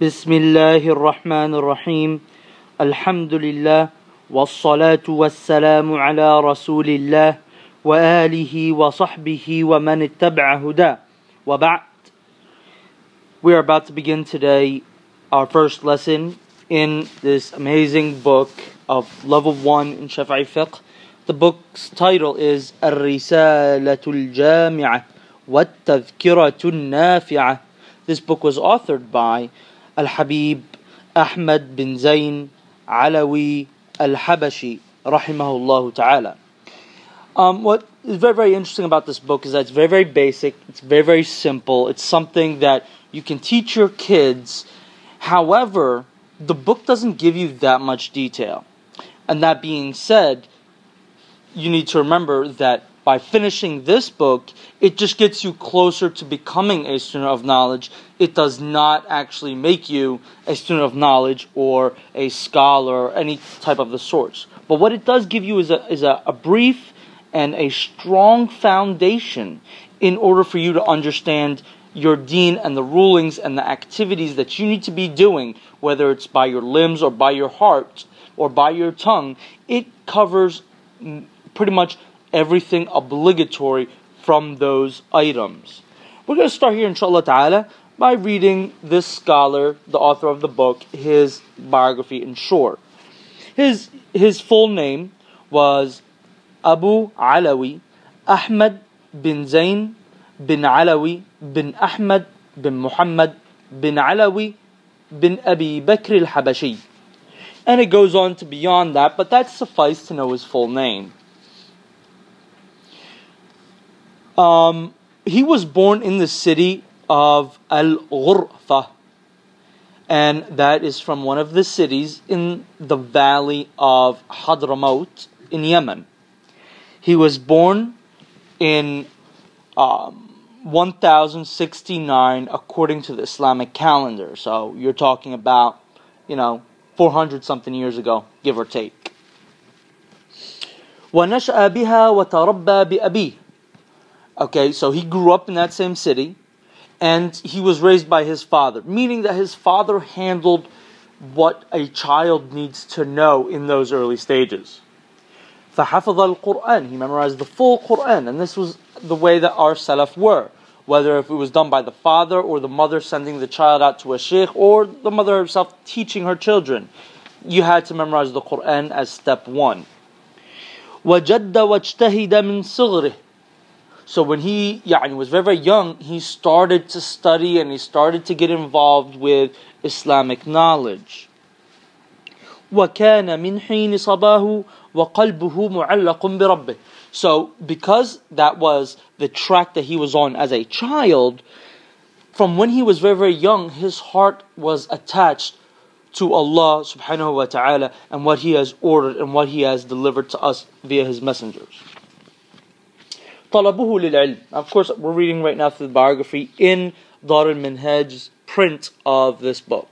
بسم الله الرحمن الرحيم الحمد لله والصلاة والسلام على رسول الله وآله وصحبه ومن اتبع هداه وبعد We are about to begin today our first lesson in this amazing book of level 1 in Shafi'i fiqh. The book's title is الرسالة الجامعة والتذكرة النافعة This book was authored by Al-Habib Ahmad bin Zayn Alawi Al-Habashi rahimahullah ta'ala. Um, what is very, very interesting about this book is that it's very, very basic. It's very, very simple. It's something that you can teach your kids. However, the book doesn't give you that much detail. And that being said, you need to remember that by finishing this book, it just gets you closer to becoming a student of knowledge. It does not actually make you a student of knowledge or a scholar or any type of the sorts. But what it does give you is a, is a, a brief and a strong foundation in order for you to understand your deen and the rulings and the activities that you need to be doing, whether it's by your limbs or by your heart or by your tongue, it covers pretty much everything obligatory from those items. We're going to start here, inshallah ta'ala, by reading this scholar, the author of the book, his biography in short. His, his full name was Abu Alawi Ahmad bin Zain bin Alawi bin Ahmad bin Muhammad bin Alawi bin Abi Bakr al Habashi. And it goes on to beyond that, but that suffice to know his full name. Um, he was born in the city of Al Ghurfa, and that is from one of the cities in the valley of Hadramaut in Yemen. He was born in um, 1069 according to the Islamic calendar. So you're talking about, you know, 400 something years ago, give or take. ونشأ بها وتربى بأبيه Okay, so he grew up in that same city and he was raised by his father, meaning that his father handled what a child needs to know in those early stages. فحفظ القرآن, he memorized the full Quran, and this was the way that our Salaf were. Whether if it was done by the father or the mother sending the child out to a sheikh or the mother herself teaching her children, you had to memorize the Quran as step one. وجد واجتهد من صغره so when he يعني, was very, very young, he started to study and he started to get involved with Islamic knowledge. وكان من حين صباه وقلبه معلق بربه. So because that was the track that he was on as a child, from when he was very, very young, his heart was attached to Allah subhanahu wa ta'ala and what he has ordered and what he has delivered to us via his messengers. طلبه للعلم. Of course, we're reading right now through the biography in Dar al-Minhaj's print of this book.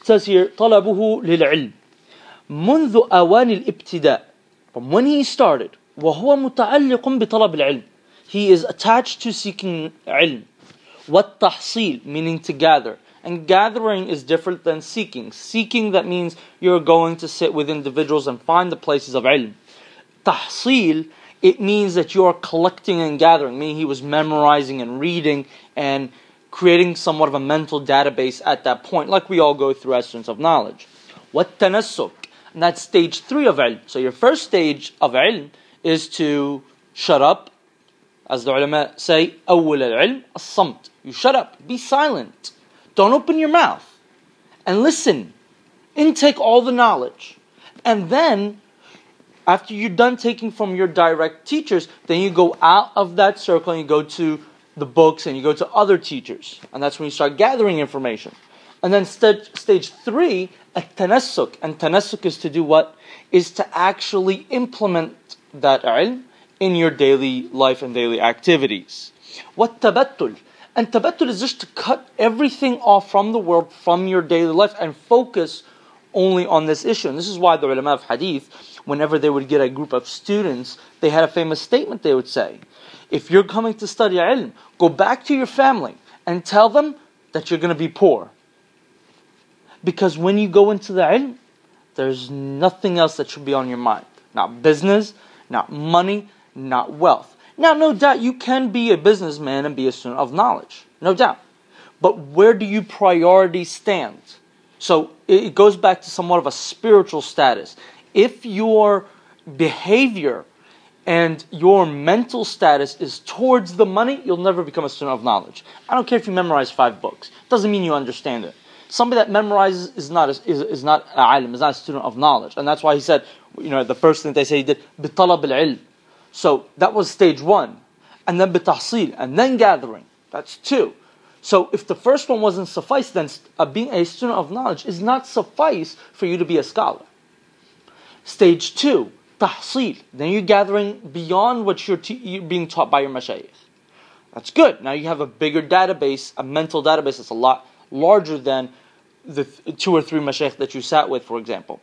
It says here, طلبه للعلم منذ أوان الابتداء. From when he started, وهو متعلق بطلب العلم. He is attached to seeking علم. والتحصيل, meaning to gather. And gathering is different than seeking. Seeking, that means you're going to sit with individuals and find the places of ilm. Tahsil it means that you're collecting and gathering. Meaning he was memorizing and reading and creating somewhat of a mental database at that point, like we all go through as students of knowledge. What tanasuk? And that's stage three of ilm. So your first stage of ilm is to shut up, as the ulama say, awwal al-ilm, as-samt. You shut up, be silent. Don't open your mouth. And listen. Intake all the knowledge. And then after you're done taking from your direct teachers, then you go out of that circle and you go to the books and you go to other teachers. And that's when you start gathering information. And then st- stage three, a tanassuk. And tanassuk is to do what? Is to actually implement that ilm in your daily life and daily activities. What tabattul? And tabattul is just to cut everything off from the world, from your daily life, and focus only on this issue. And this is why the ulama of hadith whenever they would get a group of students, they had a famous statement they would say. If you're coming to study ilm, go back to your family and tell them that you're going to be poor. Because when you go into the ilm, there's nothing else that should be on your mind. Not business, not money, not wealth. Now, no doubt you can be a businessman and be a student of knowledge. No doubt. But where do you priority stand? So it goes back to somewhat of a spiritual status if your behavior and your mental status is towards the money, you'll never become a student of knowledge. I don't care if you memorize five books; doesn't mean you understand it. Somebody that memorizes is not a, is, is not a alim, is not a student of knowledge, and that's why he said, you know, the first thing they say he did bitalab al So that was stage one, and then bitahsil, and then gathering. That's two. So if the first one wasn't suffice, then uh, being a student of knowledge is not suffice for you to be a scholar. Stage two, tahsil. Then you're gathering beyond what you're, te- you're being taught by your mashayikh. That's good. Now you have a bigger database, a mental database that's a lot larger than the th- two or three mashayikh that you sat with, for example.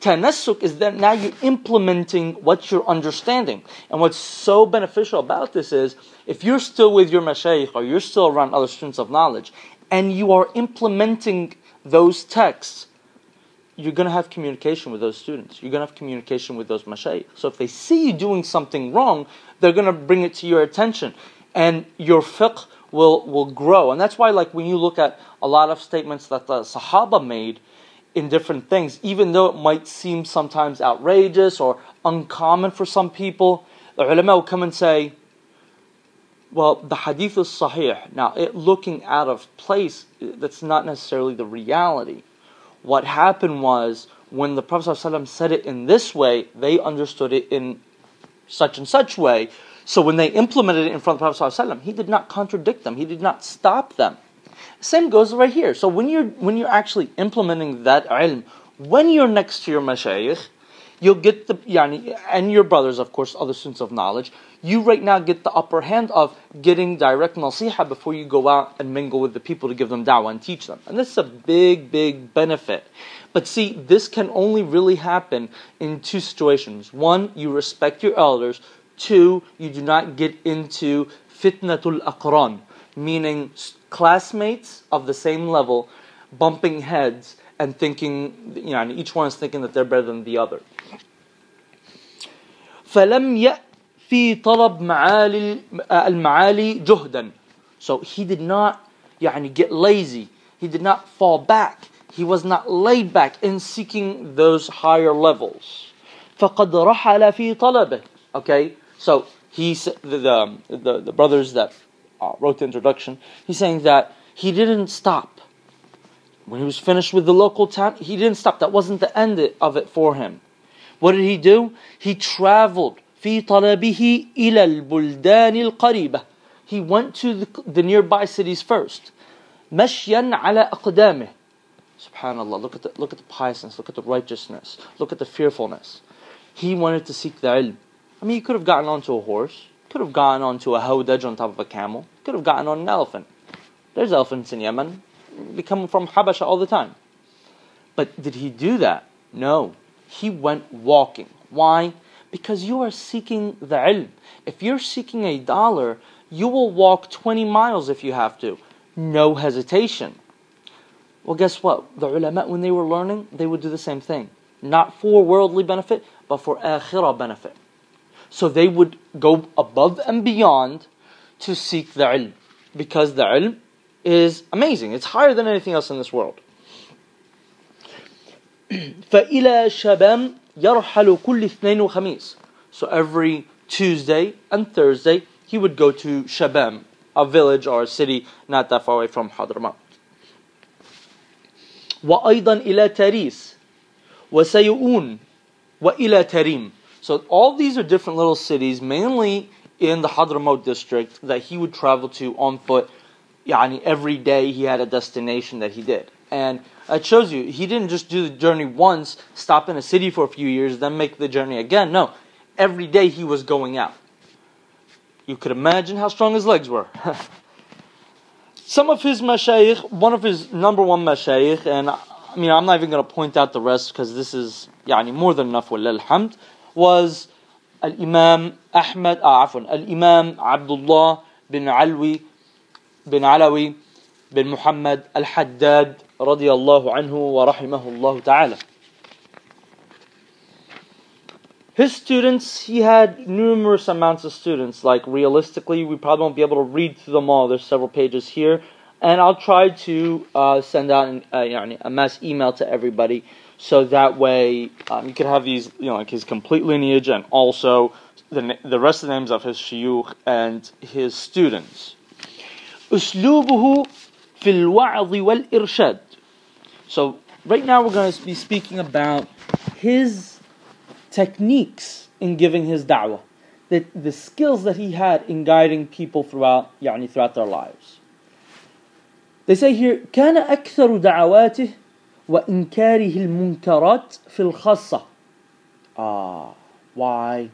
Tanassuk is that now you're implementing what you're understanding. And what's so beneficial about this is if you're still with your mashayikh or you're still around other students of knowledge and you are implementing those texts, you're going to have communication with those students. You're going to have communication with those mashayikh. So if they see you doing something wrong, they're going to bring it to your attention. And your fiqh will, will grow. And that's why, like, when you look at a lot of statements that the Sahaba made, in different things, even though it might seem sometimes outrageous or uncommon for some people. The ulama will come and say, well, the hadith is sahih. Now, it looking out of place, that's not necessarily the reality. What happened was, when the Prophet ﷺ said it in this way, they understood it in such and such way. So when they implemented it in front of the Prophet ﷺ, he did not contradict them, he did not stop them. Same goes right here. So when you're when you're actually implementing that ilm, when you're next to your mashayikh, you'll get the yani, and your brothers, of course, other students of knowledge You right now get the upper hand of getting direct nasiha before you go out and mingle with the people to give them da'wah and teach them. And this is a big, big benefit. But see, this can only really happen in two situations. One, you respect your elders. Two, you do not get into fitnatul aqran, meaning classmates of the same level bumping heads and thinking, you know, and each one is thinking that they're better than the other. فلم يأفي طلب معالي المعالي جهدا. So he did not يعني, get lazy. He did not fall back. He was not laid back in seeking those higher levels. فقد رحل في طلبه. Okay, so he the, the, the, the brothers that uh, wrote the introduction, he's saying that he didn't stop. When he was finished with the local town, he didn't stop. That wasn't the end of it for him. What did he do? He traveled في طلبه إلى البلدان القريبة. He went to the, the nearby cities first. مشيا على أقدامه. Subhanallah, look at the look at the piousness, look at the righteousness, look at the fearfulness. He wanted to seek the ilm. I mean, he could have gotten onto a horse, could have gone onto a howdaj on top of a camel, could have gotten on an elephant. There's elephants in Yemen. They come from Habasha all the time. But did he do that? No. He went walking. Why? Because you are seeking the ilm. If you're seeking a dollar, you will walk 20 miles if you have to. No hesitation. Well, guess what? The ulama, when they were learning, they would do the same thing. Not for worldly benefit, but for akhirah benefit. So they would go above and beyond to seek the ilm. Because the ilm is amazing. It's higher than anything else in this world. فإلى شبام يرحل كل اثنين وخميس. So every Tuesday and Thursday he would go to Shabam, a village or a city not that far away from Hadramaut. وأيضا إلى تاريس وسيؤون وإلى تريم. So all these are different little cities, mainly in the Hadramaut district, that he would travel to on foot. Yani every day he had a destination that he did. And it shows you, he didn't just do the journey once, stop in a city for a few years, then make the journey again. No, every day he was going out. You could imagine how strong his legs were. Some of his mashayikh, one of his number one mashayikh, and I mean, I'm not even going to point out the rest because this is yani, more than enough, wallah alhamd, was Al-Imam Ahmad, ah, Al-Imam Abdullah bin Alwi, bin Alawi bin Muhammad al-Haddad radiyallahu anhu wa rahimahullah ta'ala. His students, he had numerous amounts of students. Like, realistically, we probably won't be able to read through them all. There's several pages here. And I'll try to uh, send out an, uh, a mass email to everybody so that way um, you could have these, you know, like his complete lineage and also the, the rest of the names of his shuyukh and his students. في الوعظ والإرشاد. So right now we're going to be speaking about his techniques in giving his da'wah, the, the skills that he had in guiding people throughout, يعني, throughout their lives. They say here, كان أكثر دعواته وإنكاره المنكرات في الخاصة. Ah, why?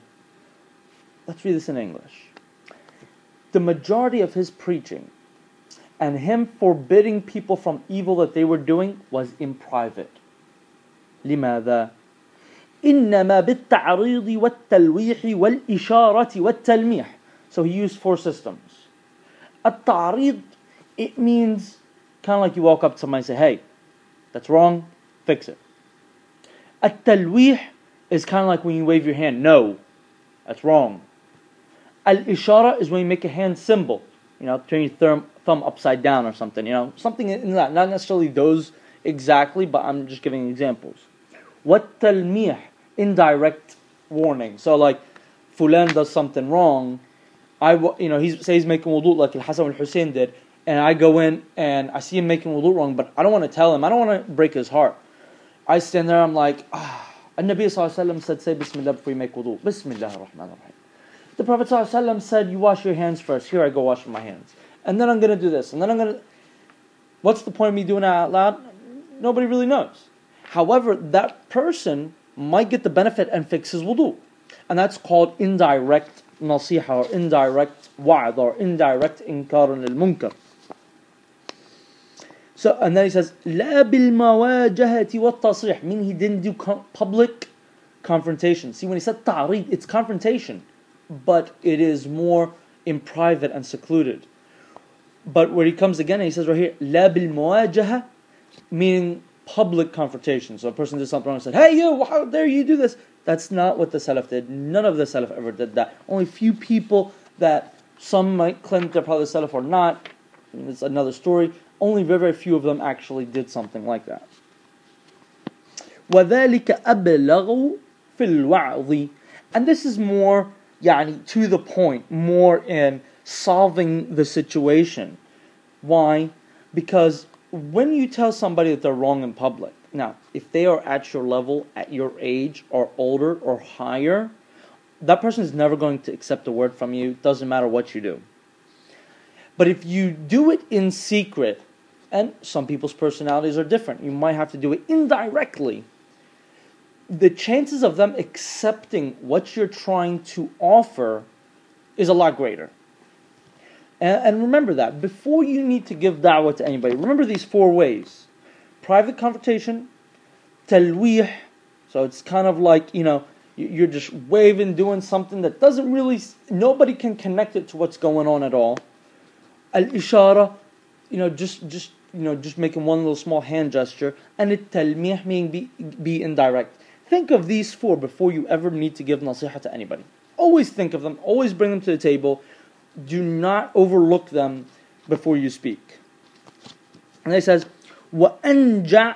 Let's read this in English. The majority of his preaching and him forbidding people from evil that they were doing was in private. لماذا؟ إنما بالتعريض والتلويح والإشارة والتلميح. So he used four systems. التعريض, it means kind of like you walk up to somebody and say, hey, that's wrong, fix it. التلويح is kind of like when you wave your hand, no, that's wrong. Al-ishara is when you make a hand symbol, you know, turn your thumb, thumb upside down or something, you know, something in that, not necessarily those exactly, but I'm just giving examples. What talmih indirect warning. So like, Fulan does something wrong. I you know he says he's making wudu like Hassan al Hussein did, and I go in and I see him making wudu wrong, but I don't want to tell him. I don't want to break his heart. I stand there. I'm like, ah. And Nabi Sallallahu said, say Bismillah before you make wudu. Bismillah ar-Rahman ar-Rahim. The Prophet Sallallahu said, you wash your hands first. Here I go wash my hands. And then I'm going to do this. And then I'm going to... What's the point of me doing that out loud? Nobody really knows. However, that person might get the benefit and fix his wudu. And that's called indirect nasiha or indirect wa'd or indirect inkar al-munkar. So, and then he says, لا بالمواجهة والتصريح, meaning he didn't do public confrontation. See, when he said ta'rid, it's confrontation, but it is more in private and secluded. But where he comes again, he says right here, لا بالمواجهة, meaning public confrontation. So a person did something wrong and said, Hey, you, how dare you do this? That's not what the Salaf did. None of the Salaf ever did that. Only few people that some might claim they're probably the Salaf or not. It's another story. Only very, very few of them actually did something like that. وذلك أبلغ في الوعظ and this is more yani, to the point, more in solving the situation. Why? Because when you tell somebody that they're wrong in public, now, if they are at your level, at your age, or older, or higher, that person is never going to accept a word from you, doesn't matter what you do. But if you do it in secret, and some people's personalities are different, you might have to do it indirectly the chances of them accepting what you're trying to offer is a lot greater. And, and remember that before you need to give da'wah to anybody, remember these four ways private confrontation, talwih, so it's kind of like, you know, you're just waving, doing something that doesn't really, nobody can connect it to what's going on at all. Al ishara, you know, just, just, you know, just making one little small hand gesture, and it talmih meaning be, be indirect. Think of these four before you ever need to give nasiha to anybody. Always think of them, always bring them to the table do not overlook them before you speak. And he says, وَأَنْجَعْ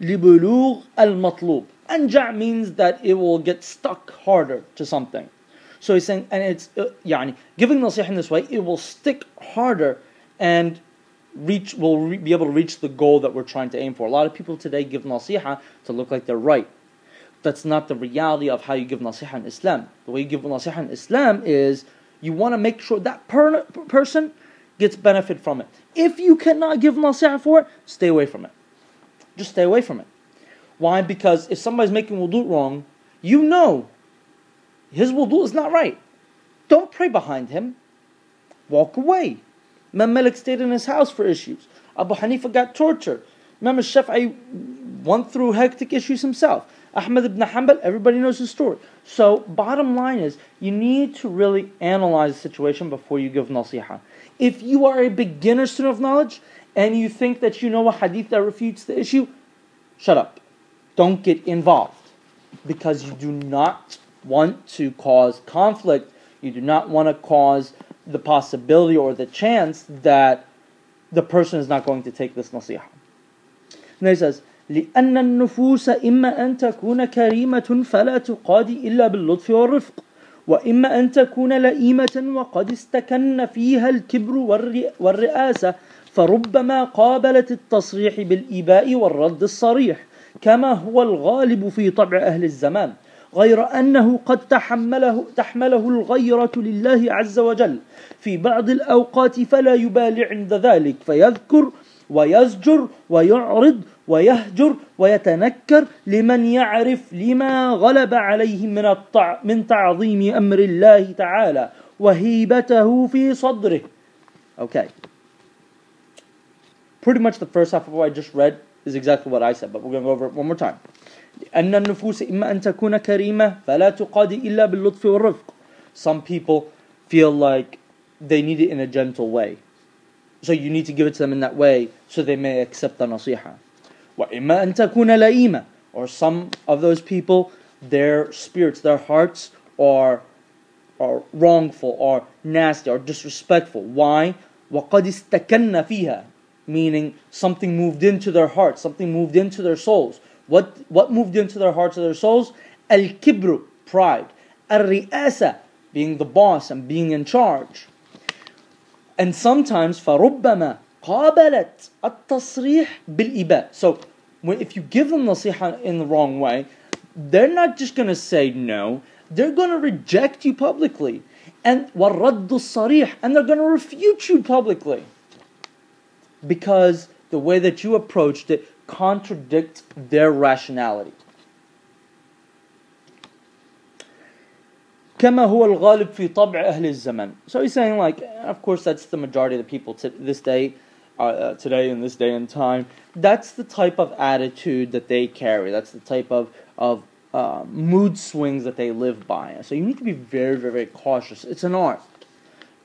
لِبُلُوغ الْمَطْلُوب Anja means that it will get stuck harder to something. So he's saying, and it's, uh, يعني, giving nasih in this way, it will stick harder and reach, will re- be able to reach the goal that we're trying to aim for. A lot of people today give nasiha to look like they're right. That's not the reality of how you give nasiha in Islam. The way you give nasiha in Islam is you want to make sure that per- person gets benefit from it. If you cannot give nasihah for it, stay away from it. Just stay away from it. Why? Because if somebody's making wudu wrong, you know his wudu is not right. Don't pray behind him. Walk away. Imam Malik stayed in his house for issues. Abu Hanifa got tortured. Imam Shafi'i went through hectic issues himself. Ahmad ibn Hanbal, everybody knows his story. So, bottom line is, you need to really analyze the situation before you give nasiha. If you are a beginner student of knowledge and you think that you know a hadith that refutes the issue, shut up. Don't get involved because you do not want to cause conflict. You do not want to cause the possibility or the chance that the person is not going to take this nasiha. And he says, لأن النفوس إما أن تكون كريمة فلا تقادي إلا باللطف والرفق وإما أن تكون لئيمة وقد استكن فيها الكبر والرئاسة فربما قابلت التصريح بالإباء والرد الصريح كما هو الغالب في طبع أهل الزمان غير أنه قد تحمله, تحمله الغيرة لله عز وجل. في بعض الأوقات فلا يبالي عند ذلك فيذكر ويزجر ويعرض ويهجر ويتنكر لمن يعرف لما غلب عليه من الطع من تعظيم أمر الله تعالى وهيبته في صدره. Okay. Pretty much the first half of what I just read is exactly what I said, but we're going to go over it one more time. أن النفوس إما أن تكون كريمة فلا تقاد إلا باللطف والرفق. Some people feel like they need it in a gentle way. So you need to give it to them in that way so they may accept the nasiha. وإما أن تكون لئيمة. Or some of those people, their spirits, their hearts are, are wrongful, or nasty, or disrespectful. Why? وقد استكن فيها meaning something moved into their hearts, something moved into their souls. What, what moved into their hearts or their souls? Al kibru, pride. Al ri'asa, being the boss and being in charge. And sometimes, فَرُبَّمَا قَابَلَتْ التصريح بالإباء. So, when, if you give them nasiha in the wrong way, they're not just going to say no, they're going to reject you publicly. And وَالرَّدُّ الصَّرِيح, and they're going to refute you publicly because the way that you approached it contradicts their rationality. كما هو الغالب في طبع أهل الزمن. So he's saying like, of course that's the majority of the people to this day, uh, uh, today in this day and time. That's the type of attitude that they carry. That's the type of of uh, mood swings that they live by. So you need to be very, very, very cautious. It's an art.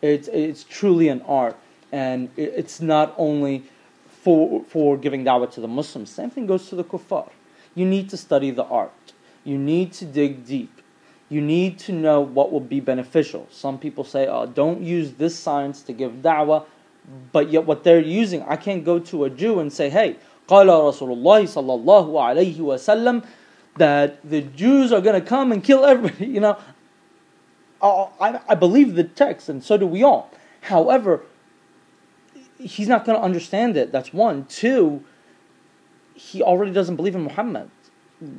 It's it's truly an art and it's not only for for giving da'wah to the Muslims. Same thing goes to the kuffar. You need to study the art. You need to dig deep. You need to know what will be beneficial. Some people say, "Oh, don't use this science to give da'wah," but yet what they're using, I can't go to a Jew and say, "Hey, قال رسول الله صلى الله عليه وسلم that the Jews are going to come and kill everybody." You know, I, I believe the text, and so do we all. However, he's not going to understand it. That's one. Two, he already doesn't believe in Muhammad.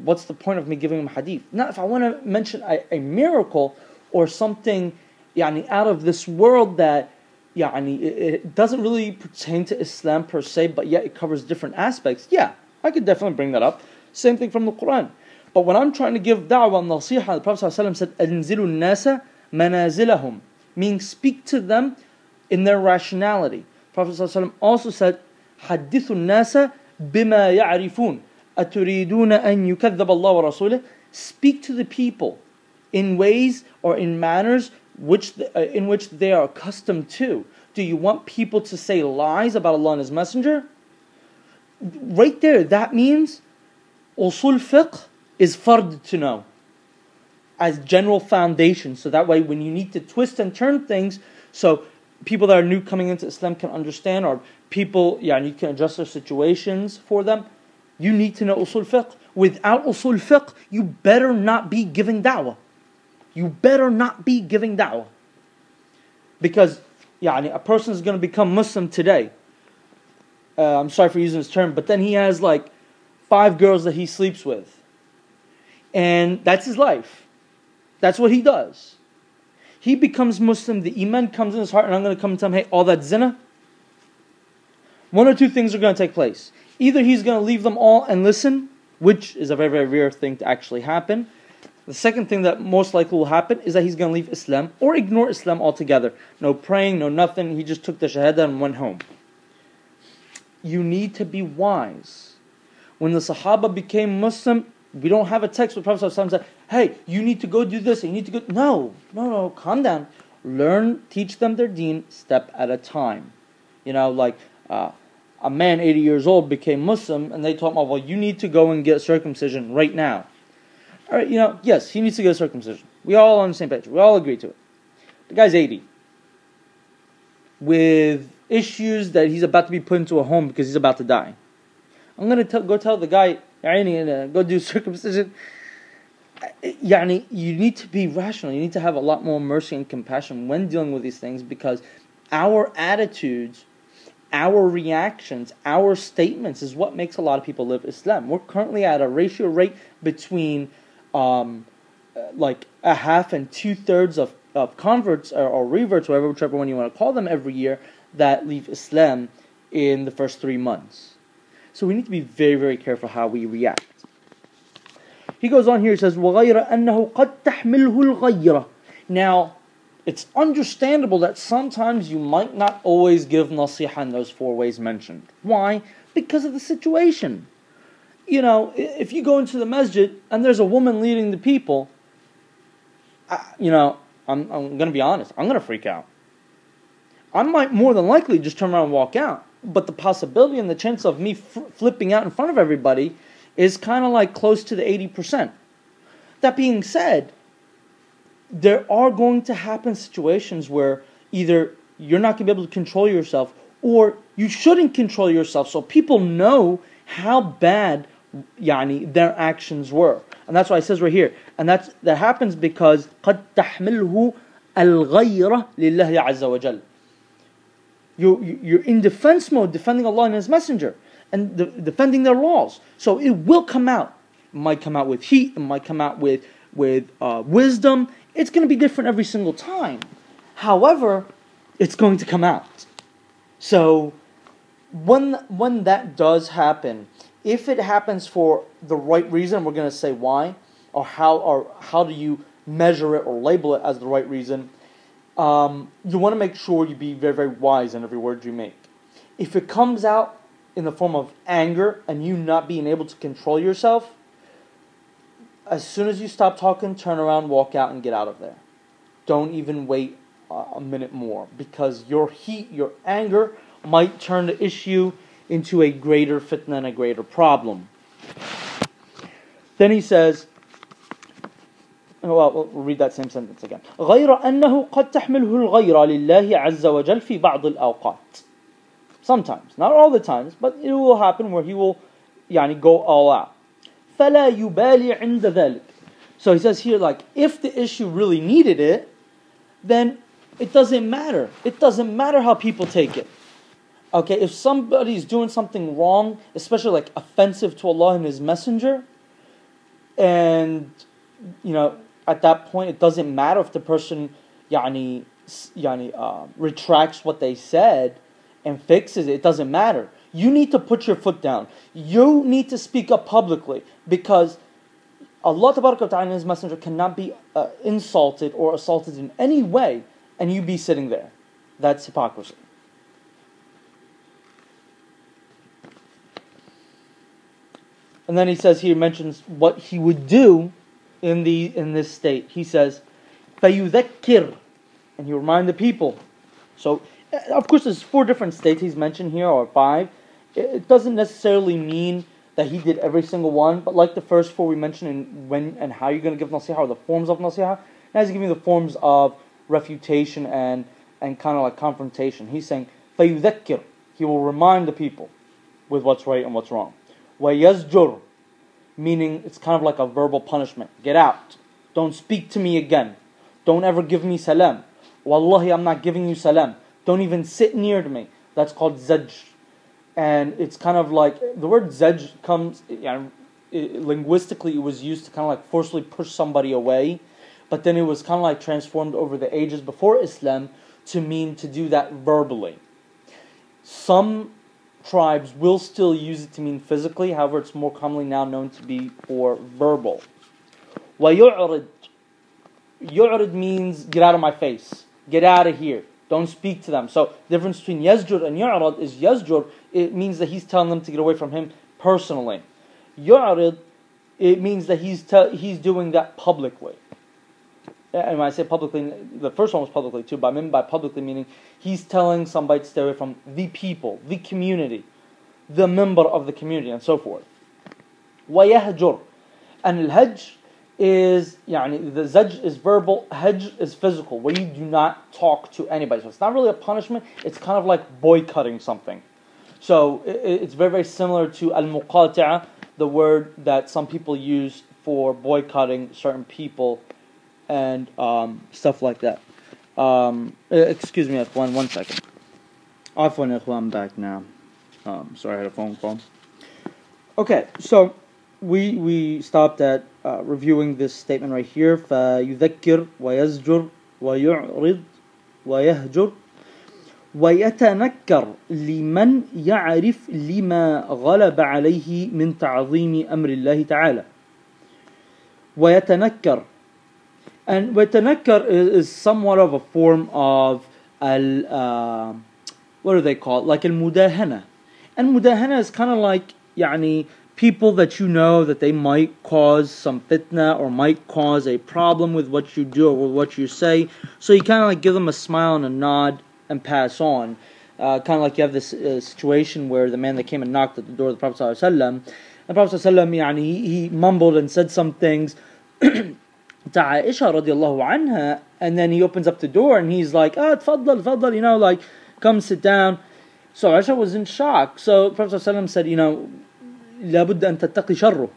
What's the point of me giving him hadith? Now, if I want to mention a, a miracle or something yani, out of this world that yani, it, it doesn't really pertain to Islam per se, but yet it covers different aspects, yeah, I could definitely bring that up. Same thing from the Quran. But when I'm trying to give da'wah and nasiha, the Prophet ﷺ said, أَنزِلُ النَّاسَ مَنَازِلَهُم Meaning, speak to them in their rationality. Prophet ﷺ also said, حدثوا الناس بما يعرفون أتريدون أن يكذب الله ورسوله Speak to the people in ways or in manners which uh, in which they are accustomed to. Do you want people to say lies about Allah and His Messenger? Right there, that means usul fiqh is fard to know as general foundation. So that way, when you need to twist and turn things, so people that are new coming into Islam can understand, or people, yeah, and you can adjust their situations for them. You need to know usul fiqh. Without usul fiqh, you better not be giving da'wah. You better not be giving da'wah. Because, yeah, a person is going to become Muslim today. Uh, I'm sorry for using this term, but then he has like five girls that he sleeps with. And that's his life. That's what he does he becomes Muslim, the Iman comes in his heart, and I'm going to come and tell him, hey, all that zina. One or two things are going to take place. Either he's going to leave them all and listen, which is a very, very rare thing to actually happen. The second thing that most likely will happen is that he's going to leave Islam or ignore Islam altogether. No praying, no nothing. He just took the Shahada and went home. You need to be wise. When the Sahaba became Muslim, we don't have a text where Prophet said, hey, you need to go do this, you need to go. No, no, no, calm down. Learn, teach them their deen step at a time. You know, like, uh, a man 80 years old became Muslim and they told him, well, you need to go and get circumcision right now. All right, you know, yes, he needs to get circumcision. We all on the same page. We all agree to it. The guy's 80 with issues that he's about to be put into a home because he's about to die. I'm going to go tell the guy, uh, go do circumcision. Uh, yani, you need to be rational. You need to have a lot more mercy and compassion when dealing with these things because our attitudes, our reactions, our statements is what makes a lot of people live Islam. We're currently at a ratio rate between um, like a half and two thirds of, of converts or, or reverts, whatever, whichever one you want to call them, every year that leave Islam in the first three months. So we need to be very, very careful how we react. He goes on here, he says, وَغَيْرَ أَنَّهُ قَدْ تَحْمِلْهُ الْغَيْرَ Now, it's understandable that sometimes you might not always give nasiha in those four ways mentioned. Why? Because of the situation. You know, if you go into the masjid and there's a woman leading the people, I, you know, I'm, I'm going to be honest, I'm going to freak out. I might more than likely just turn around and walk out. But the possibility and the chance of me flipping out in front of everybody is kind of like close to the 80%. That being said, there are going to happen situations where either you're not going to be able to control yourself or you shouldn't control yourself so people know how bad yani, their actions were. And that's why it says right here. And that's, that happens because قد تحمله الغيرة لله عز وجل you, you're in defense mode, defending Allah and His Messenger, and de- defending their laws. So it will come out. It might come out with heat. It might come out with with uh, wisdom. It's going to be different every single time. However, it's going to come out. So when when that does happen, if it happens for the right reason, we're going to say why, or how, or how do you measure it or label it as the right reason um, you want to make sure you be very, very wise in every word you make. If it comes out in the form of anger and you not being able to control yourself, as soon as you stop talking, turn around, walk out, and get out of there. Don't even wait a minute more because your heat, your anger might turn the issue into a greater fitna and a greater problem. Then he says, well, we'll read that same sentence again. غير أنه قد تحمله الغير لله عز وجل في بعض الأوقات. Sometimes, not all the times, but it will happen where he will يعني go all out. فلا يبالي عند ذلك. So he says here, like, if the issue really needed it, then it doesn't matter. It doesn't matter how people take it. Okay, if somebody's doing something wrong, especially like offensive to Allah and His Messenger, and you know at that point, it doesn't matter if the person yani, yani, uh, retracts what they said and fixes it. It doesn't matter. You need to put your foot down. You need to speak up publicly because Allah Ta'ala and His Messenger cannot be uh, insulted or assaulted in any way and you be sitting there. That's hypocrisy. And then he says he mentions what he would do in the in this state. He says, "Fayudhakir," and he remind the people. So, uh, of course, there's four different states he's mentioned here, or five. It doesn't necessarily mean that he did every single one, but like the first four we mentioned, in when and how you're going to give nasiha, or the forms of nasiha, now he's giving the forms of refutation and and kind of like confrontation. He's saying, "Fayudhakir," he will remind the people with what's right and what's wrong. وَيَزْجُرْ meaning it's kind of like a verbal punishment. Get out. Don't speak to me again. Don't ever give me salam. Wallahi, I'm not giving you salam. Don't even sit near to me. That's called zaj. And it's kind of like the word zaj comes, you know, it, linguistically, it was used to kind of like forcefully push somebody away. But then it was kind of like transformed over the ages before Islam to mean to do that verbally. Some tribes will still use it to mean physically, however, it's more commonly now known to be for verbal. وَيُعْرِض Yu'rid means get out of my face, get out of here, don't speak to them. So, the difference between yazjur and yu'rad is yazjur, it means that he's telling them to get away from him personally. Yu'rid, it means that he's, te- he's doing that publicly and when I say publicly, the first one was publicly too, but I mean by publicly meaning he's telling somebody to stay away from the people, the community. the member of the community and so forth. ويهجر and al-hajj is يعني the zaj is verbal, hajj is physical, where you do not talk to anybody. So it's not really a punishment, it's kind of like boycotting something. So it's very, very similar to al-muqati'a, the word that some people use for boycotting certain people and um, stuff like that. Um, excuse me, one one second. Afwan, I'm back now. Um, sorry, I had a phone call. Okay, so we we stopped at uh, reviewing this statement right here. فيذكر ويزجر ويعرض ويهجر ويتنكر لمن يعرف لما غلب عليه من تعظيم أمر الله تعالى ويتنكر and ويتنكر is somewhat of a form of al uh, what do they call it like المداهنة and mudahana is kind of like يعني people that you know that they might cause some fitna or might cause a problem with what you do or with what you say so you kind of like give them a smile and a nod and pass on. Uh, kind of like you have this uh, situation where the man that came and knocked at the door of the Prophet ﷺ, the Prophet ﷺ, he, he mumbled and said some things to Aisha radiallahu anha, and then he opens up the door and he's like, ah, tfaddal, tfaddal, you know, like, come sit down. So Aisha was in shock. So Prophet ﷺ said, you know, لابد أن تتقي شره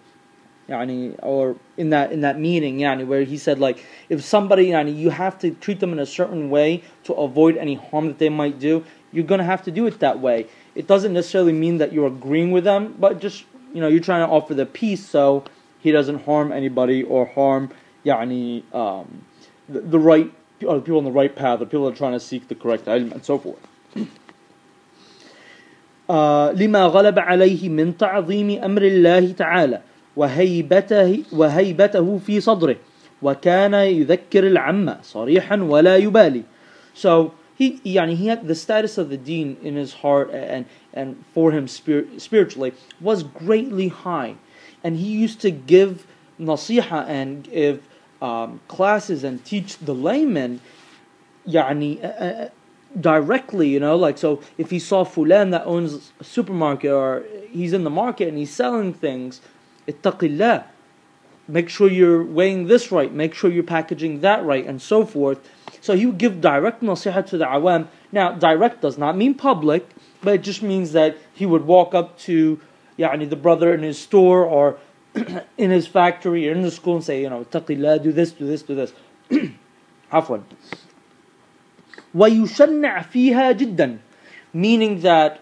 يعني, or in that in that meaning يعني, where he said like if somebody يعني, you have to treat them in a certain way to avoid any harm that they might do you're going to have to do it that way it doesn't necessarily mean that you're agreeing with them but just you know you're trying to offer the peace so he doesn't harm anybody or harm يعني, um, the, the right or the people on the right path, the people that are trying to seek the correct ilm and so forth. لما غلب عليه من تعظيم أمر الله تعالى وهيبته, وهيبته في صدره وكان يذكر العمة صريحا ولا يبالي So he يعني he had the status of the deen in his heart and and for him spirit, spiritually was greatly high and he used to give nasiha and give um, classes and teach the layman, yani, uh, uh, directly, you know, like so if he saw Fulan that owns a supermarket or he's in the market and he's selling things, ittaqillah. Make sure you're weighing this right, make sure you're packaging that right, and so forth. So he would give direct nasiha to the awam. Now, direct does not mean public, but it just means that he would walk up to yani, the brother in his store or in his factory or in the school and say, you know, taqillah, do this, do this, do this. Afwan. وَيُشَنَّعْ فِيهَا جِدًّا Meaning that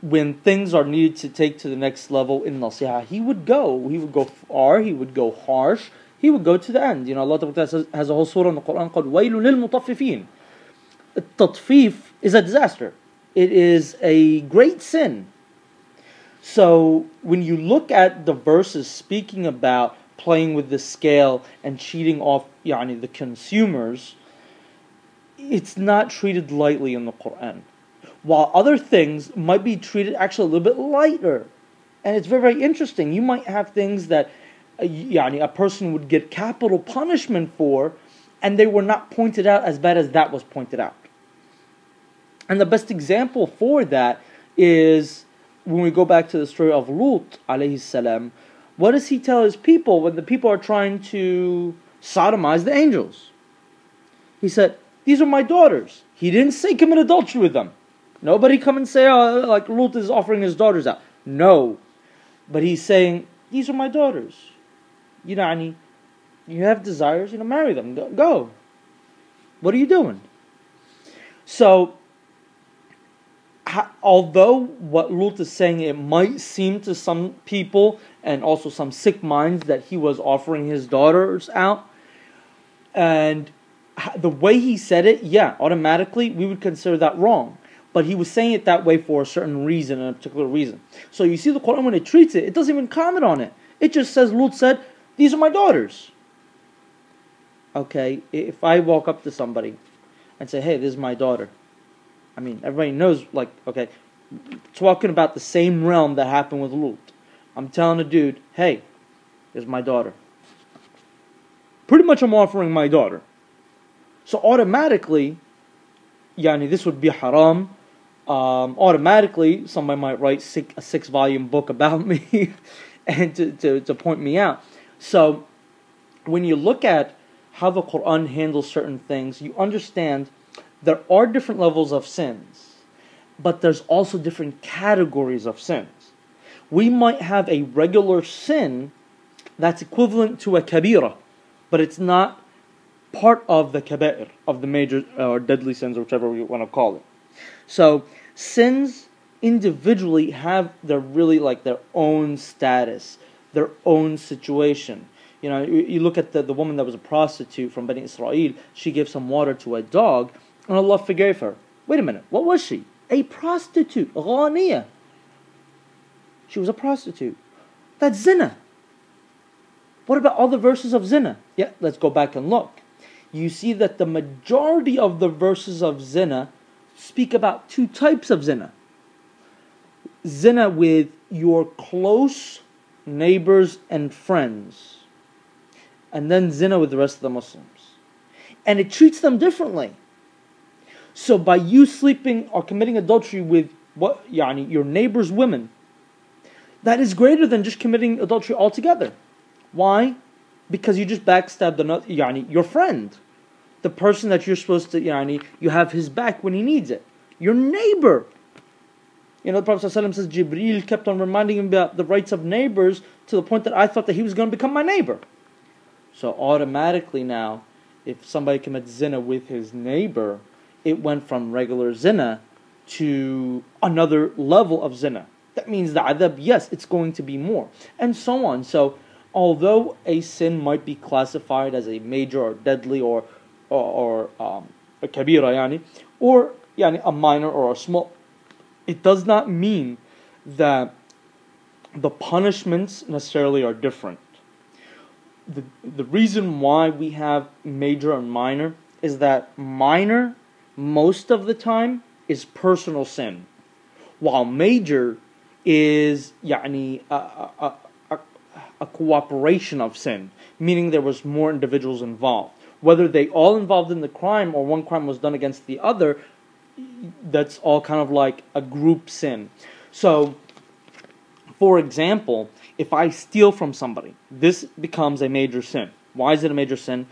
when things are needed to take to the next level in nasiha, he would go. He would go far, he would go harsh, he would go to the end. You know, Allah Ta'ala has a whole surah in the Quran called وَيْلٌ لِلْمُطَفِّفِينَ Tatfif is a disaster. It is a great sin. so when you look at the verses speaking about playing with the scale and cheating off yani, the consumers, it's not treated lightly in the Quran. While other things might be treated actually a little bit lighter. And it's very, very interesting. You might have things that uh, yani, a person would get capital punishment for, and they were not pointed out as bad as that was pointed out. And the best example for that is when we go back to the story of Lut alayhi salam. What does he tell his people when the people are trying to sodomize the angels? He said, these are my daughters. He didn't say commit adultery with them. Nobody come and say, oh, like Lut is offering his daughters out. No. But he's saying, these are my daughters. You know, Ani, you have desires, you know, marry them. Go. go. What are you doing? So, although what Lut is saying, it might seem to some people and also some sick minds that he was offering his daughters out, and the way he said it, yeah, automatically we would consider that wrong. But he was saying it that way for a certain reason, and a particular reason. So you see the Quran when it treats it, it doesn't even comment on it. It just says, Lut said, These are my daughters. Okay, if I walk up to somebody and say, Hey, this is my daughter. I mean, everybody knows, like, okay, talking about the same realm that happened with Lut. I'm telling a dude, Hey, is my daughter. Pretty much I'm offering my daughter. So automatically, yani this would be haram. um, automatically somebody might write six, a six volume book about me and to, to, to point me out. So when you look at how the Quran handles certain things, you understand there are different levels of sins, but there's also different categories of sins. We might have a regular sin that's equivalent to a kabira, but it's not part of the kaba'ir, of the major uh, or deadly sins, or whichever you want to call it. So, sins individually have their really like their own status, their own situation. You know, you, you look at the, the woman that was a prostitute from Bani Israel, she gave some water to a dog, and Allah forgave her. Wait a minute, what was she? A prostitute, ghaniya. She was a prostitute. That's zina. What about all the verses of zina? Yeah, let's go back and look. You see that the majority of the verses of zina speak about two types of zina zina with your close neighbors and friends, and then zina with the rest of the Muslims. And it treats them differently. So by you sleeping or committing adultery with what yani, your neighbor's women, that is greater than just committing adultery altogether. Why? Because you just backstabbed another, yani, your friend, the person that you're supposed to, yani, you have his back when he needs it, your neighbor. You know, the Prophet ﷺ says Jibril kept on reminding him about the rights of neighbors to the point that I thought that he was going to become my neighbor. So automatically now, if somebody commits zina with his neighbor, it went from regular zina to another level of zina. That means the adhab, yes, it's going to be more, and so on. So, although a sin might be classified as a major or deadly or or, or um, a kabira, yani, or yani, a minor or a small, it does not mean that the punishments necessarily are different. The, the reason why we have major and minor is that minor, most of the time, is personal sin, while major is yani, a, a, a, a cooperation of sin, meaning there was more individuals involved. Whether they all involved in the crime or one crime was done against the other, that's all kind of like a group sin. So, for example, if I steal from somebody, this becomes a major sin. Why is it a major sin?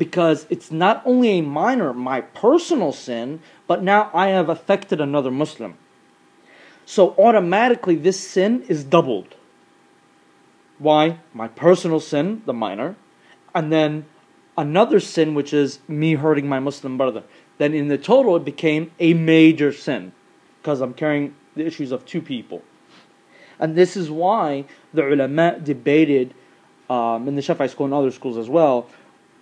Because it's not only a minor, my personal sin, but now I have affected another Muslim. So automatically this sin is doubled. Why? My personal sin, the minor, and then another sin, which is me hurting my Muslim brother then in the total it became a major sin because I'm carrying the issues of two people. And this is why the ulama debated um, in the Shafi'i school and other schools as well.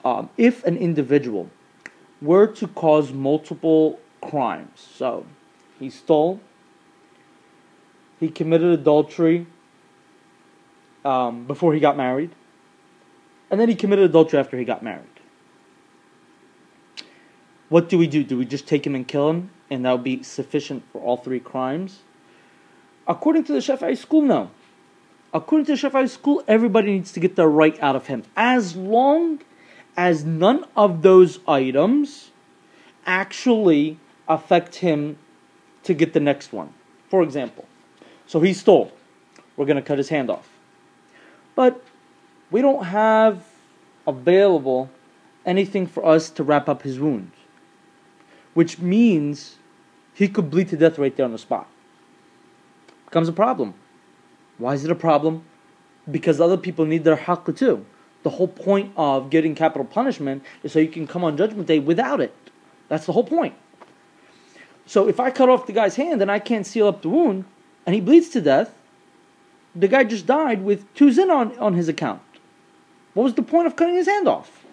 Um, if an individual were to cause multiple crimes, so he stole, he committed adultery um, before he got married, and then he committed adultery after he got married. What do we do? Do we just take him and kill him, and that would be sufficient for all three crimes? According to the Shafi'i school, no. According to the Shafi'i school, everybody needs to get their right out of him, as long as none of those items actually affect him to get the next one. For example, so he stole. We're going to cut his hand off. But we don't have available anything for us to wrap up his wound which means he could bleed to death right there on the spot. Becomes a problem. Why is it a problem? Because other people need their haqq too. The whole point of getting capital punishment is so you can come on judgment day without it. That's the whole point. So if I cut off the guy's hand and I can't seal up the wound, and he bleeds to death, the guy just died with two zin on, on his account. What was the point of cutting his hand off?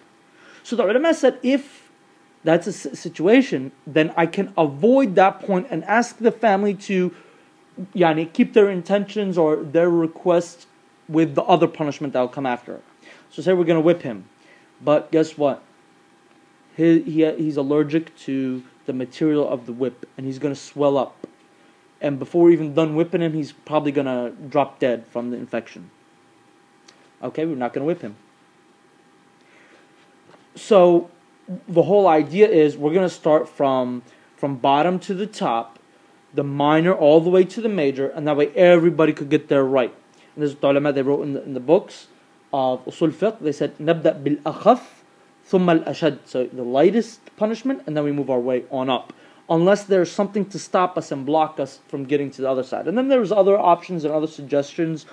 So the ulama said if that's a situation, then I can avoid that point and ask the family to yani, keep their intentions or their requests with the other punishment that will come after. So say we're going to whip him. But guess what? He, he, he's allergic to the material of the whip and he's going to swell up. And before even done whipping him, he's probably going to drop dead from the infection. Okay, we're not going to whip him. So the whole idea is we're going to start from from bottom to the top the minor all the way to the major, and that way everybody could get there right. And this is the they wrote in the, in the books of usul fiqh. They said نبدأ بالأخف ثم الأشد. So the lightest punishment, and then we move our way on up. Unless there's something to stop us and block us from getting to the other side. And then there's other options and other suggestions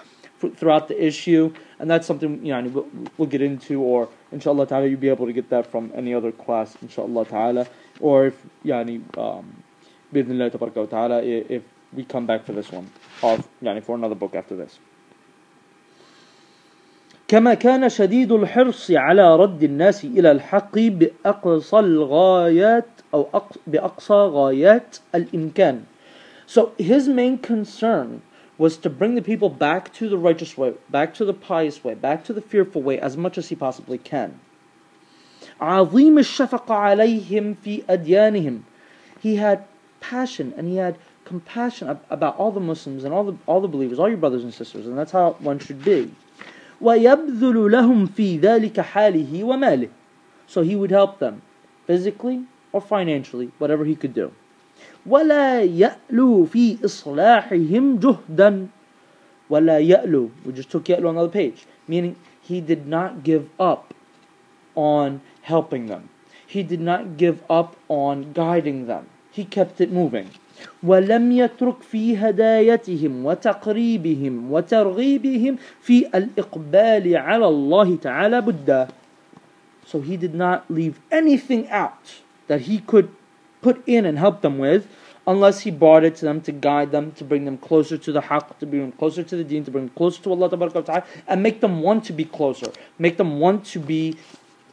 throughout the issue, and that's something you know we'll, we'll get into, or inshallah ta'ala you'll be able to get that from any other class, inshallah ta'ala, or if yani um, ta'ala if we come back for this one, or yani for another book after this. كما كان شديد الحرص على رد الناس إلى الحق بأقصى الغايات أو بأقصى غايات الإمكان. So his main concern was to bring the people back to the righteous way, back to the pious way, back to the fearful way as much as he possibly can. عظيم الشفقة عليهم في أديانهم. He had passion and he had compassion about all the Muslims and all the all the believers, all your brothers and sisters, and that's how one should be. ويبذل لهم في ذلك حاله وماله. So he would help them physically or financially, whatever he could do. ولا يألو في إصلاحهم جهدا ولا يألو we just took يألو on another page meaning he did not give up on helping them he did not give up on guiding them he kept it moving ولم يترك في هدايتهم وتقريبهم وترغيبهم في الإقبال على الله تعالى بدا so he did not leave anything out that he could put in and help them with unless he brought it to them to guide them, to bring them closer to the haqq, to bring them closer to the deen, to bring them closer to Allah ta'ala, and make them want to be closer, make them want to be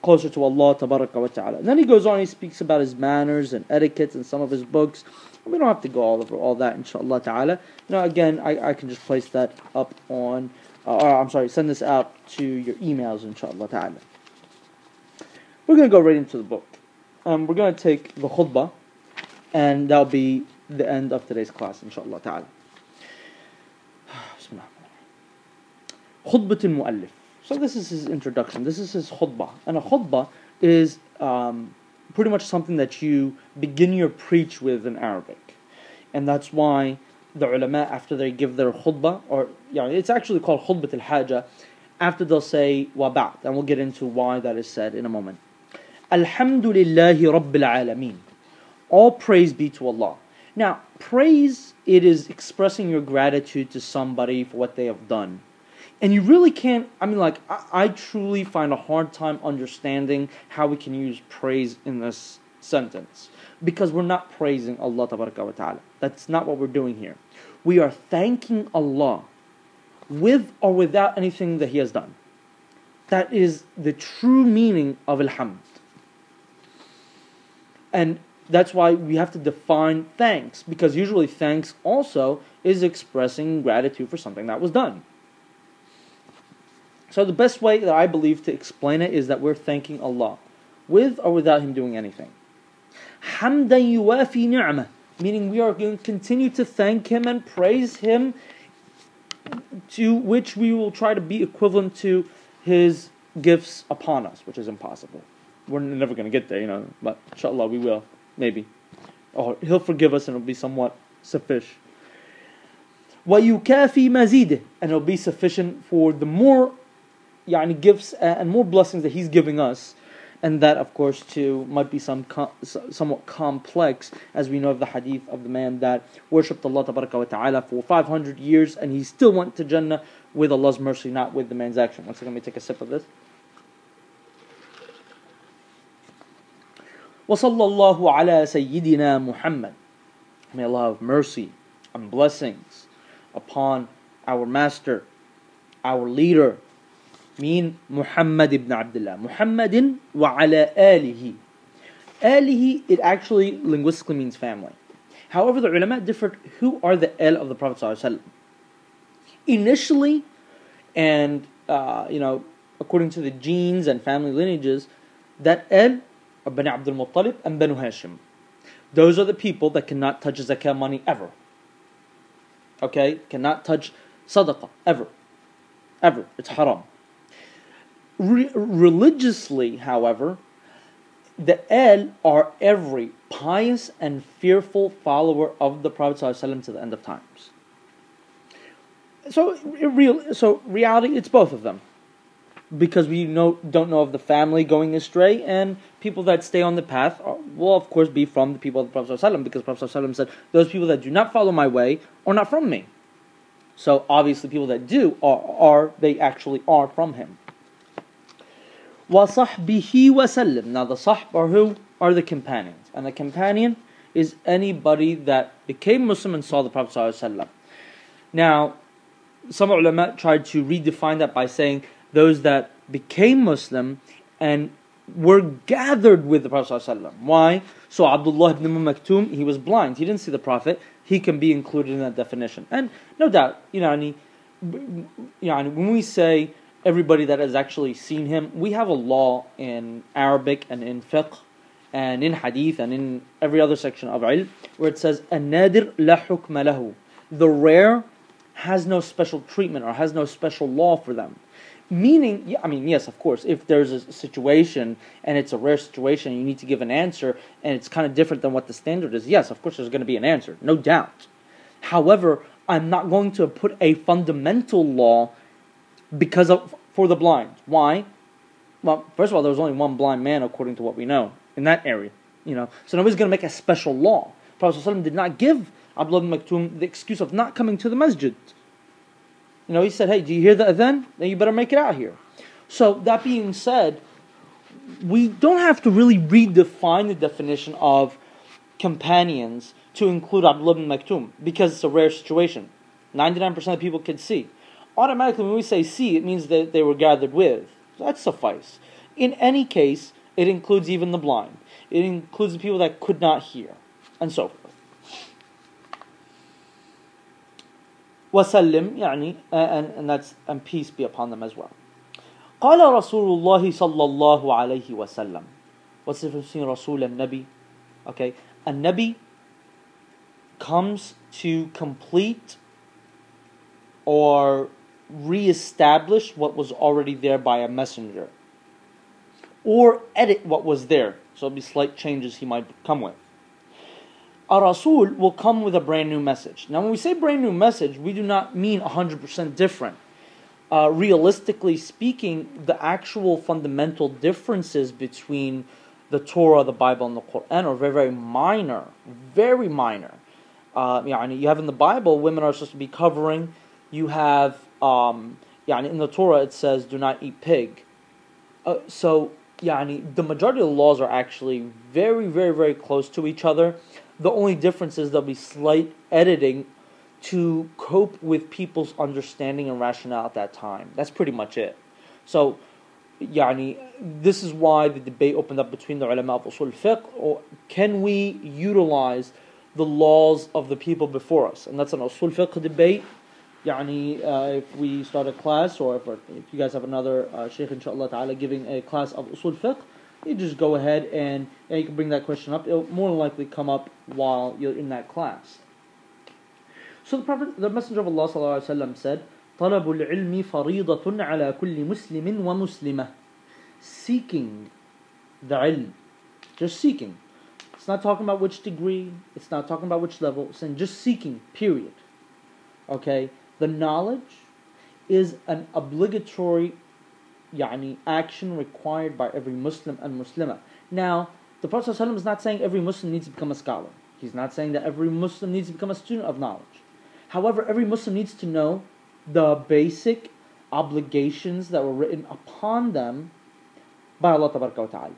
closer to Allah ta'ala. And then he goes on, he speaks about his manners and etiquette in some of his books. We don't have to go all over all that, inshallah ta'ala. Know, again, I, I can just place that up on, uh, or I'm sorry, send this out to your emails, inshallah ta'ala. We're going to go right into the book. Um, we're going to take the khutbah and that'll be the end of today's class, inshallah ta'ala. Khutbah al-Mu'allif. So this is his introduction. This is his khutbah. And a khutbah is um, pretty much something that you begin your preach with in Arabic. And that's why the ulama, after they give their khutbah, or yeah, it's actually called khutbah al-haja, after they'll say wa And we'll get into why that is said in a moment. Alhamdulillahi Rabbil Alameen. All praise be to Allah. Now, praise, it is expressing your gratitude to somebody for what they have done. And you really can't, I mean, like, I, I truly find a hard time understanding how we can use praise in this sentence. Because we're not praising Allah Ta'ala. That's not what we're doing here. We are thanking Allah with or without anything that He has done. That is the true meaning of Alhamd. And that's why we have to define thanks because usually thanks also is expressing gratitude for something that was done. So the best way that I believe to explain it is that we're thanking Allah with or without him doing anything. Hamdan yuwafi ni'mah, meaning we are going to continue to thank him and praise him to which we will try to be equivalent to his gifts upon us, which is impossible. We're never going to get there, you know, but inshallah we will. Maybe. Or he'll forgive us and it'll be somewhat sufficient. وَيُكَافِي مَزِيدِهِ And it'll be sufficient for the more yani, gifts and more blessings that he's giving us. And that, of course, too, might be some com- somewhat complex, as we know of the hadith of the man that worshipped Allah Ta'ala for 500 years and he still went to Jannah with Allah's mercy, not with the man's action. Once again, let me take a sip of this. وصلى الله على سيدنا محمد May Allah have mercy and blessings upon our master, our leader, mean Muhammad ibn Abdullah. Muhammadin wa ala alihi. Alihi, it actually linguistically means family. However, the ulama differed who are the al of the Prophet. Initially, and uh, you know, according to the genes and family lineages, that al of Bani Abdul Muttalib and Banu Hashim. Those are the people that cannot touch zakah money ever. Okay? Cannot touch sadaqah ever. Ever. It's haram. Re- religiously, however, the al are every pious and fearful follower of the Prophet ﷺ to the end of times. So real, so reality, it's both of them, because we know don't know of the family going astray, and people that stay on the path are, will of course be from the people of the Prophet ﷺ, because the Prophet ﷺ said, "Those people that do not follow my way are not from me." So obviously, people that do are, are they actually are from him. وَصَحْبِهِ وَسَلِّمْ Now the sahb are who? Are the companions. And the companion is anybody that became Muslim and saw the Prophet ﷺ. Now, some ulama tried to redefine that by saying those that became Muslim and were gathered with the Prophet ﷺ. Why? So Abdullah ibn Maktoum, he was blind. He didn't see the Prophet. He can be included in that definition. And no doubt, you know, you know when we say everybody that has actually seen him. We have a law in Arabic and in fiqh and in hadith and in every other section of ilm where it says, "Anadir lahu. The rare has no special treatment or has no special law for them. Meaning, I mean, yes, of course, if there's a situation and it's a rare situation, you need to give an answer and it's kind of different than what the standard is, yes, of course, there's going to be an answer, no doubt. However, I'm not going to put a fundamental law because of for the blind. Why? Well, first of all, there was only one blind man according to what we know in that area. You know, so nobody's going to make a special law. Prophet ﷺ did not give Abdullah ibn Maktoum the excuse of not coming to the masjid. You know, he said, "Hey, do you hear that? Then, Then you better make it out here." So that being said, we don't have to really redefine the definition of companions to include Abdullah ibn Maktoum because it's a rare situation. Ninety-nine percent of people can see automatically when we say see, it means that they were gathered with. So that suffice. In any case, it includes even the blind. It includes the people that could not hear, and so forth. وسلم يعني and, and that's and peace be upon them as well. قال رسول الله صلى الله عليه وسلم. What's the difference between Rasul and Nabi? Okay, a Nabi comes to complete or reestablish what was already there by a messenger or edit what was there. So it'll be slight changes he might come with. A Rasul will come with a brand new message. Now, when we say brand new message, we do not mean 100% different. Uh, realistically speaking, the actual fundamental differences between the Torah, the Bible, and the Quran are very, very minor. Very minor. Uh, you have in the Bible, women are supposed to be covering. You have um, in the Torah it says, "Do not eat pig." Uh, so, yeah, the majority of the laws are actually very, very, very close to each other. The only difference is there'll be slight editing to cope with people's understanding and rationale at that time. That's pretty much it. So, yani, this is why the debate opened up between the ulama of usul fiqh, or can we utilize the laws of the people before us? And that's an usul fiqh debate. يعني uh, if we start a class or if, if you guys have another uh, sheikh inshallah ta'ala giving a class of usul fiqh you just go ahead and, and you can bring that question up it'll more likely come up while you're in that class so the prophet the messenger of Allah sallallahu alaihi wasallam said طلب العلم فريضة على كل مسلم ومسلمة seeking the ilm just seeking it's not talking about which degree it's not talking about which level it's saying just seeking period okay The knowledge is an obligatory yani, action required by every Muslim and Muslimah. Now, the Prophet ﷺ is not saying every Muslim needs to become a scholar. He's not saying that every Muslim needs to become a student of knowledge. However, every Muslim needs to know the basic obligations that were written upon them by Allah Ta'ala.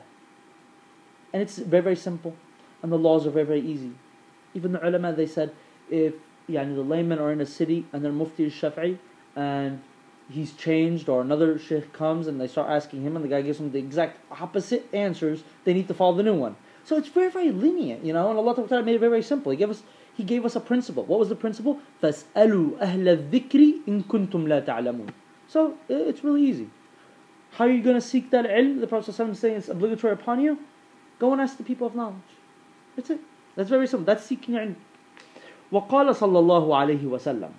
And it's very, very simple. And the laws are very, very easy. Even the ulama, they said, if yani the laymen are in a city and then Mufti is Shafi'i and he's changed or another sheikh comes and they start asking him and the guy gives them the exact opposite answers, they need to follow the new one. So it's very, very lenient, you know, and Allah Ta'ala made it very, very simple. He gave us He gave us a principle. What was the principle? فَاسْأَلُوا أَهْلَ الذِّكْرِ إِن كُنْتُمْ لَا تَعْلَمُونَ So it's really easy. How are you going to seek that ilm? The Prophet is saying it's obligatory upon you. Go and ask the people of knowledge. That's it. That's very simple. That's seeking ilm. وقال صلى الله عليه وسلم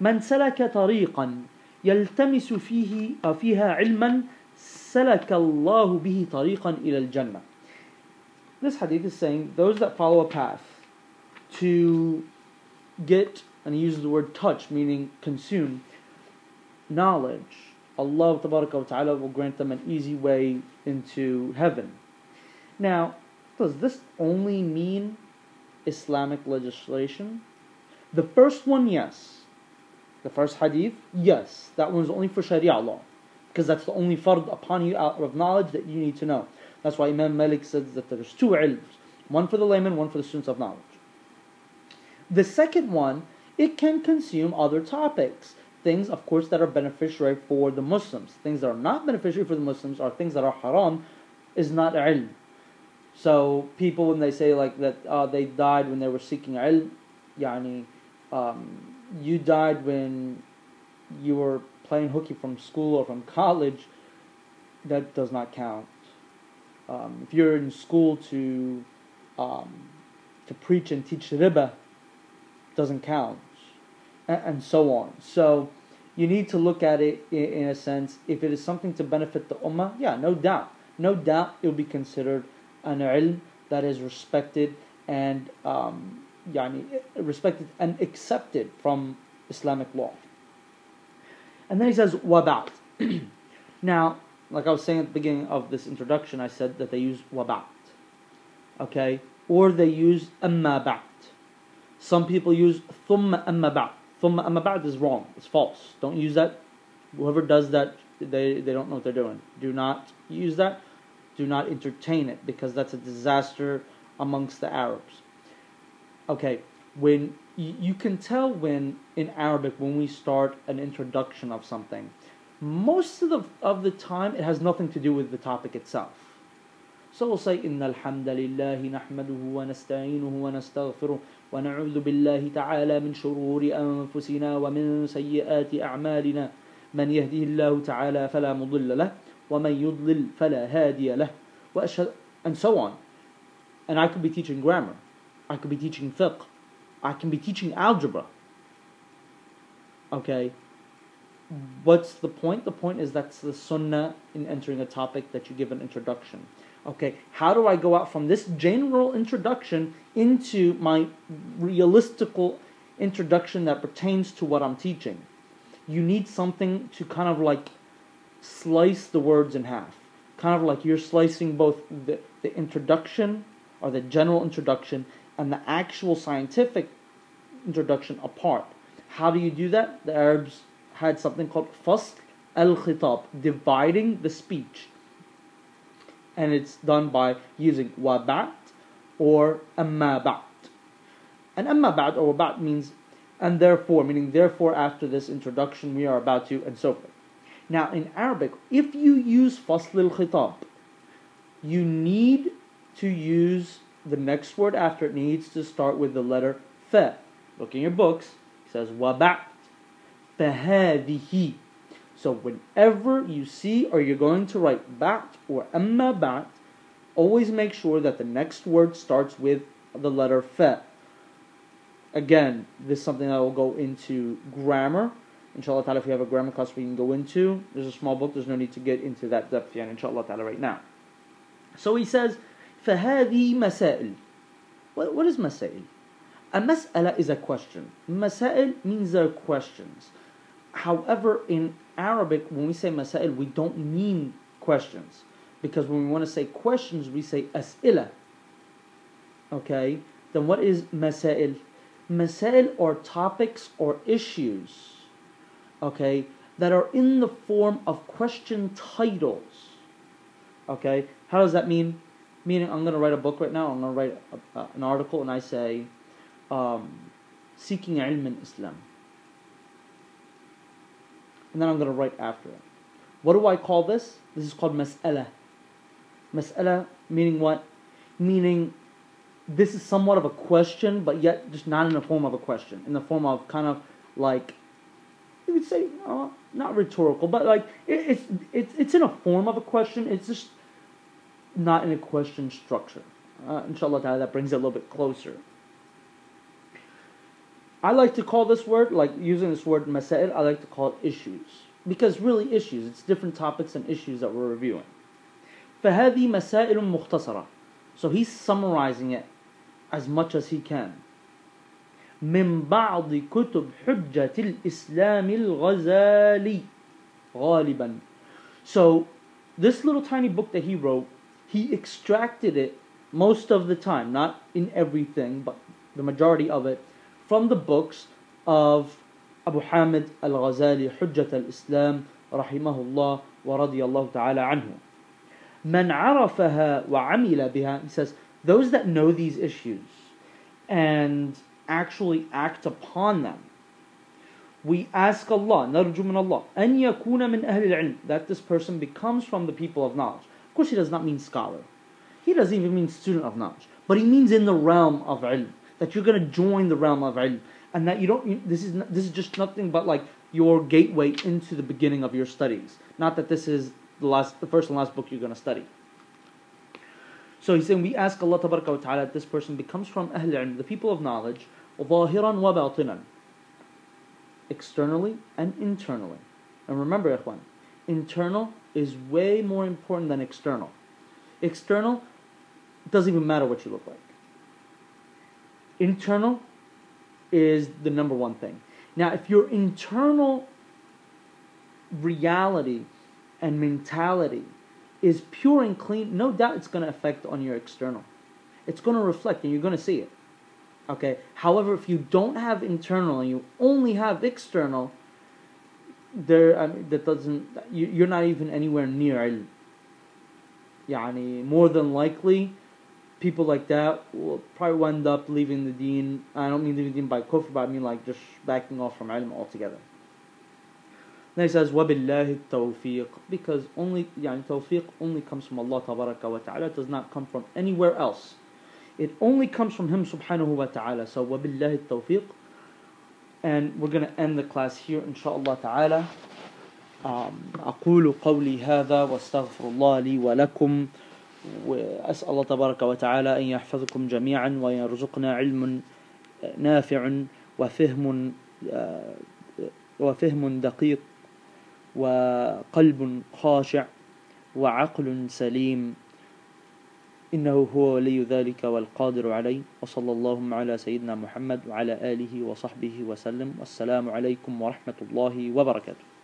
من سلك طريقا يلتمس فيه فيها علما سلك الله به طريقا إلى الجنة this hadith is saying those that follow a path to get, and he uses the word touch, meaning consume, knowledge, Allah Ta'ala will grant them an easy way into heaven. Now, does this only mean Islamic legislation? The first one, yes. The first hadith, yes. That one is only for Sharia law. Because that's the only fard upon you out of knowledge that you need to know. That's why Imam Malik says that there's two ilms. One for the layman, one for the students of knowledge. The second one, it can consume other topics. Things, of course, that are beneficiary for the Muslims. Things that are not beneficiary for the Muslims are things that are haram, is not ilm. So people, when they say like that uh, they died when they were seeking ilm, yani, um, you died when you were playing hooky from school or from college, that does not count. Um, if you're in school to um, to preach and teach riba, doesn't count, and, and, so on. So you need to look at it in, in, a sense. If it is something to benefit the ummah, yeah, no doubt, no doubt, it will be considered an ilm that is respected and um, yani, respected and accepted from Islamic law. And then he says, wabat. now, like I was saying at the beginning of this introduction, I said that they use wabat. Okay? Or they use amma ba'd. Some people use thumma amma ba'd. Thumma amma ba'd is wrong. It's false. Don't use that. Whoever does that, they, they don't know what they're doing. Do not use that do not entertain it because that's a disaster amongst the Arabs Okay, when you, you can tell when in Arabic when we start an introduction of something, most of the of the time it has nothing to do with the topic itself. So we'll say إن الحمد لله نحمده ونستعينه ونستغفره ونعوذ بالله تعالى من شرور أنفسنا ومن سيئات أعمالنا من يهده الله تعالى فلا مضل له وَمَن يُضْلِلْ فَلَا هَادِيَ لَهُ وَأَشْهَدُ and so on. And I could be teaching grammar. I could be teaching fiqh. I can be teaching algebra. Okay. What's the point? The point is that's the sunnah in entering a topic that you give an introduction. Okay, how do I go out from this general introduction into my realistical introduction that pertains to what I'm teaching? You need something to kind of like slice the words in half. Kind of like you're slicing both the, the introduction or the general introduction and the actual scientific introduction apart. How do you do that? The Arabs had something called fasl al khitab, dividing the speech. And it's done by using wabat or amma ba'd. And amma ba'd or wabat means and therefore, meaning therefore after this introduction we are about to, and so forth. Now, in Arabic, if you use fasl al khitab, you need to use the next word after it needs to start with the letter fa. Look in your books, it says wabat, fahadihi. So whenever you see or you're going to write bat or amma bat, always make sure that the next word starts with the letter fa. Again, this is something that will go into grammar inshallah ta'ala, if we have a grammar class we can go into, there's a small book, there's no need to get into that depth yet, inshallah ta'ala, right now. So he says, فَهَذِي مَسَائِل what, what is masail? A mas'ala is a question. Masail means there are questions. However, in Arabic, when we say masail, we don't mean questions. Because when we want to say questions, we say as'ila. Okay? Then what is masail? Masail are topics or issues okay, that are in the form of question titles. Okay, how does that mean? Meaning, I'm going to write a book right now, I'm going to write a, uh, an article, and I say, um, Seeking Ilm in Islam. And then I'm going to write after it. What do I call this? This is called Mas'ala. Mas'ala meaning what? Meaning this is somewhat of a question, but yet just not in the form of a question, in the form of kind of like you would say uh, not rhetorical, but like it, it's it's it's in a form of a question. It's just not in a question structure. Uh, inshallah ta'ala, that brings it a little bit closer. I like to call this word, like using this word masail, I like to call it issues. Because really issues, it's different topics and issues that we're reviewing. فهذه مسائل مختصرة. So he's summarizing it as much as he can. من بعض كتب حجة الإسلام الغزالي غالبا So this little tiny book that he wrote, he extracted it most of the time, not in everything, but the majority of it, from the books of Abu Hamid al Ghazali, Hujjat al Islam, rahimahullah wa radiyallahu ta'ala anhu. Man arafaha wa amila biha, he says, those that know these issues and actually act upon them. We ask Allah, نرجو من الله أن يكون من أهل العلم that this person becomes from the people of knowledge Of course, he does not mean scholar. He doesn't even mean student of knowledge, but he means in the realm of ilm, that you're going to join the realm of ilm, and that you don't. You, this is not, this is just nothing but like your gateway into the beginning of your studies. Not that this is the last, the first and last book you're going to study. So he's saying we ask Allah wa ta'ala that this person becomes from Ahl ilm, the people of knowledge, ظاهرا وباطنا externally and internally. And remember, ikhwan, internal is way more important than external. External doesn't even matter what you look like. Internal is the number one thing. Now, if your internal reality and mentality is pure and clean, no doubt it's going to affect on your external. It's going to reflect and you're going to see it. Okay. However, if you don't have internal and you only have external, there I mean, that doesn't you, you're not even anywhere near ilm. Yani, more than likely, people like that will probably wind up leaving the deen. I don't mean leaving the deen by kufr, but I mean like just backing off from ilm altogether. Then he says, وَبِاللَّهِ التَّوْفِيقِ Because only, yani, tawfiq only comes from Allah tabaraka wa ta'ala. It does not come from anywhere else. It only comes from Him subhanahu wa ta'ala. So, وَبِاللَّهِ التَّوْفِيقِ And we're going to end the class here, inshallah ta'ala. أقول قولي هذا واستغفر الله لي ولكم وأسأل الله تبارك وتعالى أن يحفظكم جميعا ويرزقنا علم نافع وفهم وفهم دقيق وقلب خاشع وعقل سليم إنه هو ولي ذلك والقادر عليه وصلى اللهم على سيدنا محمد وعلى آله وصحبه وسلم. والسلام عليكم ورحمة الله وبركاته.